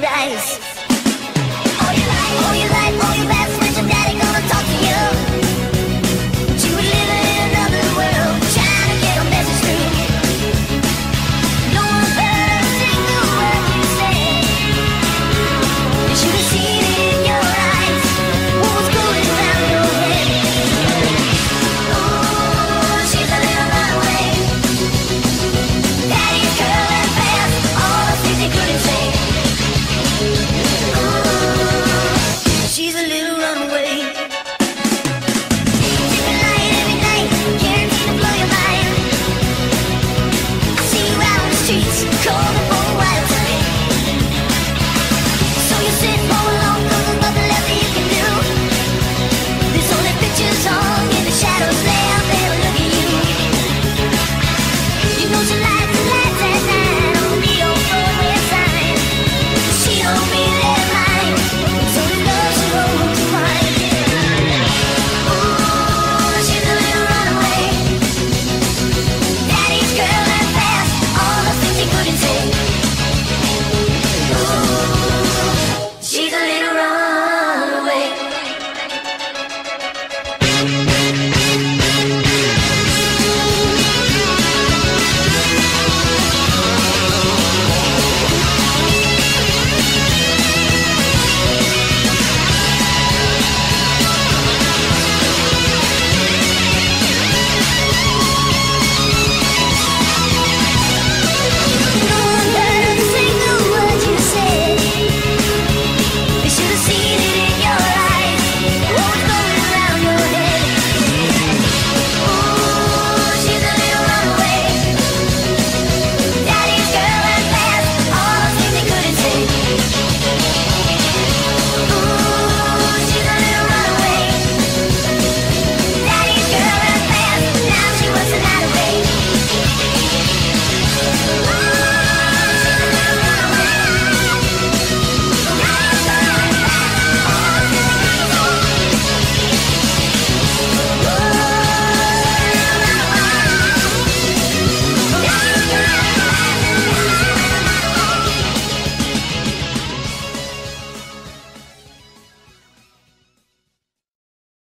rise.